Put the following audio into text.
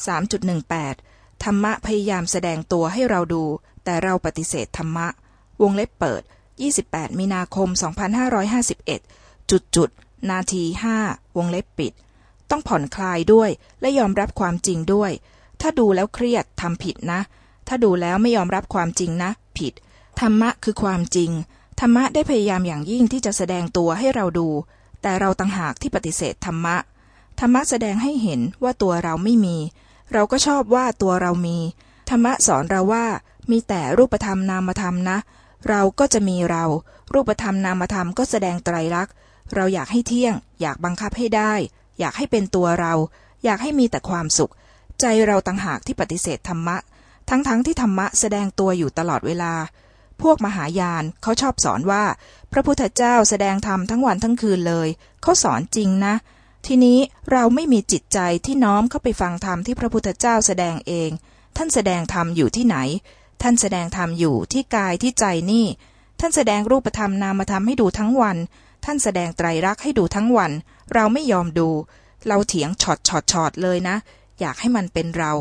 3.18 ธรรมะพยายามแสดงตัวให้เราดู แต่เราปฏิเสธธรรมะ วงเล็บเปิด 28 มีนาคม 2551 จุดจุด นาที 5 วงเล็บปิด ต้องผ่อนคลายด้วยและยอมรับความจริงด้วย ถ้าดูแล้วเครียดทำผิดนะ ถ้าดูแล้วไม่ยอมรับความจริงนะ ผิด ธรรมะคือความจริง ธรรมะได้พยายามอย่างยิ่งที่จะแสดงตัวให้เราดู แต่เราต่างหากที่ปฏิเสธธรรมะธรรมะแสดงให้เห็นว่าตัวเราไม่มี เราก็ชอบว่าตัวเรามี ธรรมะสอนเราว่า มีแต่รูปธรรมนามธรรมนะ เราก็จะมีเรา รูปธรรมนามธรรมก็แสดงไตรลักษณ์ เราอยากให้เที่ยง อยากบังคับให้ได้ อยากให้เป็นตัวเรา อยากให้มีแต่ความสุข ใจเราต่างหากที่ปฏิเสธธรรมะ ทั้งๆทที่ธรรมะแสดงตัวอยู่ตลอดเวลา พวกมหายานเขาชอบสอนว่า พระพุทธเจ้าแสดงธรรมทั้งวันทั้งคืนเลย เขาสอนจริงนะ ทีนี้เราไม่มีจิตใจที่น้อมเข้าไปฟังธรรมที่พระพุทธเจ้าแสดงเอง ท่านแสดงธรรมอยู่ที่ไหน ท่านแสดงธรรมอยู่ที่กายที่ใจนี่ ท่านแสดงรูปธรรมนามธรรมให้ดูทั้งวัน ท่านแสดงไตรลักษณ์ให้ดูทั้งวัน เราไม่ยอมดู เราเถียงช็อตช็อตช็อตเลยนะ อยากให้มันเป็นเรา